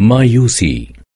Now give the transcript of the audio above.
Mayusi